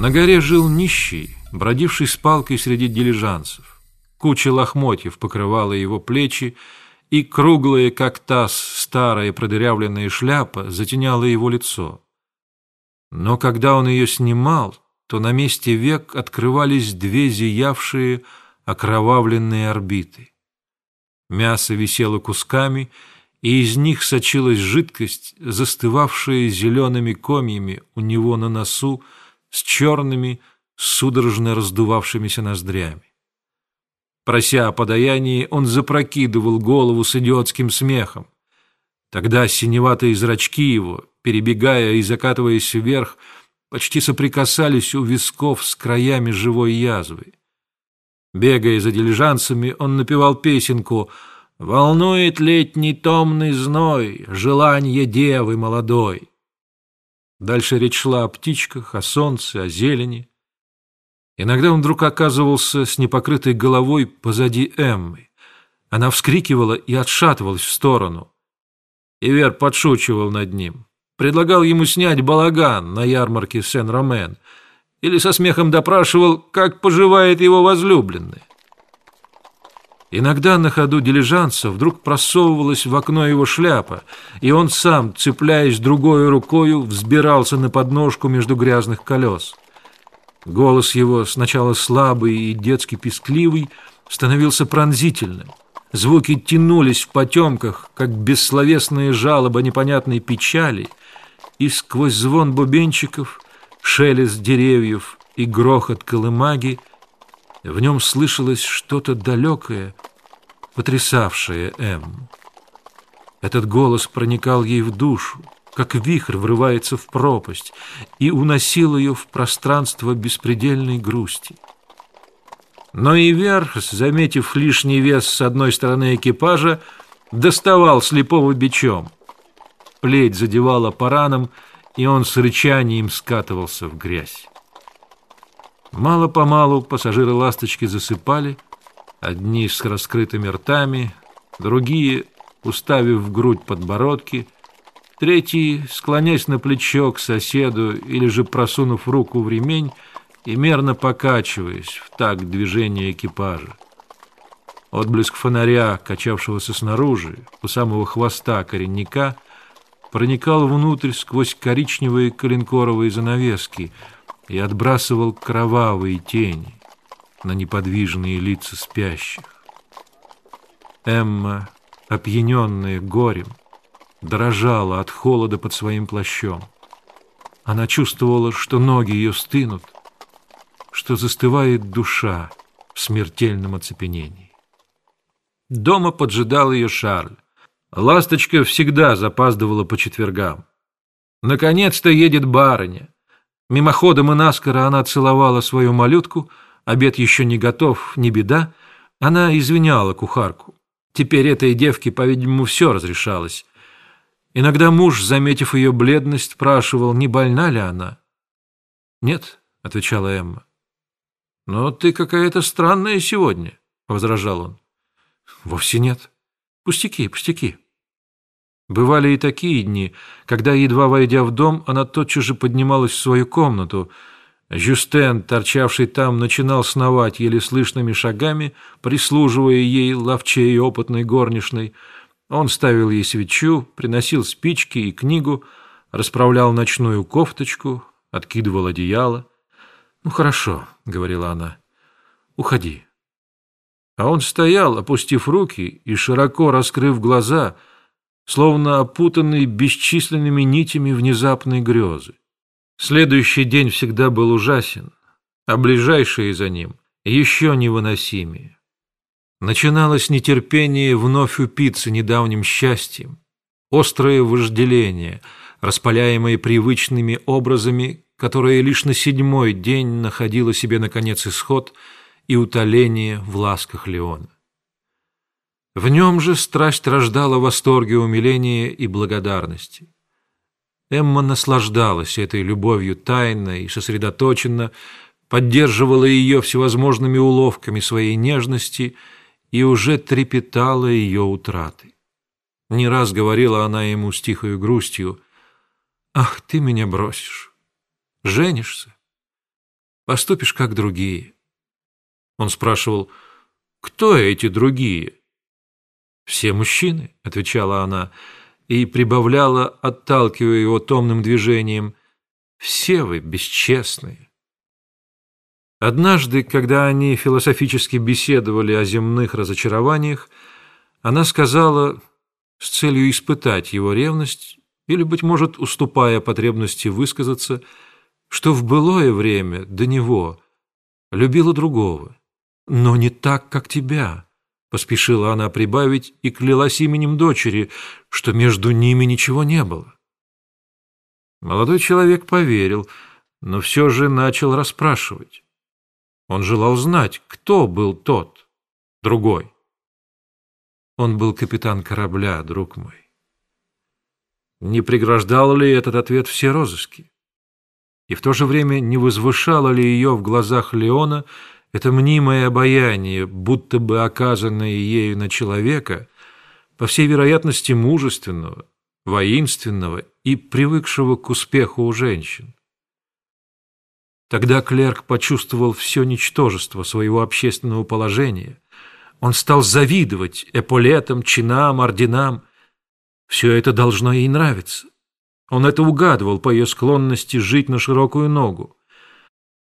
На горе жил нищий, бродивший с палкой среди дилижансов. Куча лохмотьев покрывала его плечи, и круглая, как таз, старая продырявленная шляпа затеняла его лицо. Но когда он ее снимал, то на месте век открывались две зиявшие окровавленные орбиты. Мясо висело кусками, и из них сочилась жидкость, застывавшая зелеными комьями у него на носу с черными, судорожно раздувавшимися ноздрями. Прося о подаянии, он запрокидывал голову с идиотским смехом. Тогда синеватые зрачки его, перебегая и закатываясь вверх, почти соприкасались у висков с краями живой язвы. Бегая за дилижансами, он напевал песенку «Волнует летний томный зной, желание девы молодой». Дальше речь шла о птичках, о солнце, о зелени. Иногда он вдруг оказывался с непокрытой головой позади Эммы. Она вскрикивала и отшатывалась в сторону. Ивер подшучивал над ним. Предлагал ему снять балаган на ярмарке Сен-Ромен — или со смехом допрашивал, как поживает его возлюбленная. Иногда на ходу дилижанса вдруг просовывалась в окно его шляпа, и он сам, цепляясь другой рукою, взбирался на подножку между грязных колес. Голос его, сначала слабый и детски пескливый, становился пронзительным. Звуки тянулись в потемках, как бессловесные жалобы непонятной печали, и сквозь звон бубенчиков – шелест деревьев и грохот колымаги, в нем слышалось что-то далекое, потрясавшее М. Этот голос проникал ей в душу, как вихрь врывается в пропасть, и уносил ее в пространство беспредельной грусти. Но и Верх, заметив лишний вес с одной стороны экипажа, доставал слепого бичом. Плеть задевала по ранам, и он с рычанием скатывался в грязь. Мало-помалу пассажиры «Ласточки» засыпали, одни с раскрытыми ртами, другие, уставив в грудь подбородки, третьи, склонясь на плечо к соседу или же просунув руку в ремень и мерно покачиваясь в такт движения экипажа. Отблеск фонаря, качавшегося снаружи, у самого хвоста коренника — проникал внутрь сквозь коричневые коленкоровые занавески и отбрасывал кровавые тени на неподвижные лица спящих. Эмма, опьяненная горем, дрожала от холода под своим плащом. Она чувствовала, что ноги ее стынут, что застывает душа в смертельном оцепенении. Дома поджидал ее Шарль. Ласточка всегда запаздывала по четвергам. Наконец-то едет барыня. Мимоходом и наскоро она целовала свою малютку, обед еще не готов, не беда. Она извиняла кухарку. Теперь этой девке, по-видимому, все разрешалось. Иногда муж, заметив ее бледность, спрашивал, не больна ли она. «Нет», — отвечала Эмма. «Но ты какая-то странная сегодня», — возражал он. «Вовсе нет. Пустяки, пустяки». Бывали и такие дни, когда, едва войдя в дом, она тотчас же поднималась в свою комнату. Жюстен, торчавший там, начинал сновать еле слышными шагами, прислуживая ей ловчей и опытной горничной. Он ставил ей свечу, приносил спички и книгу, расправлял ночную кофточку, откидывал одеяло. «Ну, хорошо», — говорила она, — «уходи». А он стоял, опустив руки и широко раскрыв глаза — словно опутанный бесчисленными нитями внезапной грезы. Следующий день всегда был ужасен, а ближайшие за ним еще невыносимее. Начиналось нетерпение вновь упиться недавним счастьем, острое вожделение, распаляемое привычными образами, которое лишь на седьмой день находило себе, наконец, исход и утоление в ласках Леона. В нем же страсть рождала восторги умиления и благодарности. Эмма наслаждалась этой любовью тайно и сосредоточенно, поддерживала ее всевозможными уловками своей нежности и уже трепетала ее утраты. Не раз говорила она ему с тихой грустью, «Ах, ты меня бросишь! Женишься? поступишь как другие. Он спрашивал, кто эти другие? Все мужчины, отвечала она, и прибавляла, отталкивая его томным движением, все вы бесчестные. Однажды, когда они философически беседовали о земных разочарованиях, она сказала, с целью испытать его ревность, или, быть может, уступая потребности высказаться, что в былое время до него любила другого, но не так, как тебя, поспешила она прибавить и клялась именем дочери, что между ними ничего не было. Молодой человек поверил, но все же начал расспрашивать. Он желал знать, кто был тот, другой. Он был капитан корабля, друг мой. Не преграждал ли этот ответ все розыски? И в то же время не возвышало ли ее в глазах Леона это мнимое обаяние, будто бы оказанное ею на человека, по всей вероятности мужественного, воинственного и привыкшего к успеху у женщин? Тогда клерк почувствовал все ничтожество своего общественного положения. Он стал завидовать эполетам, чинам, орденам. Все это должно ей нравиться. Он это угадывал по ее склонности жить на широкую ногу.